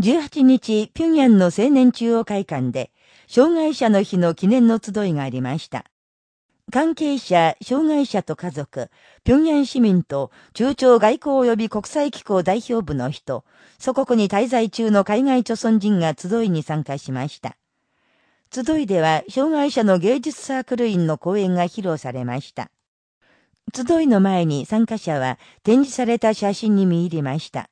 18日、平壌の青年中央会館で、障害者の日の記念の集いがありました。関係者、障害者と家族、平壌市民と中朝外交及び国際機構代表部の人、祖国に滞在中の海外著村人が集いに参加しました。集いでは、障害者の芸術サークル員の講演が披露されました。集いの前に参加者は展示された写真に見入りました。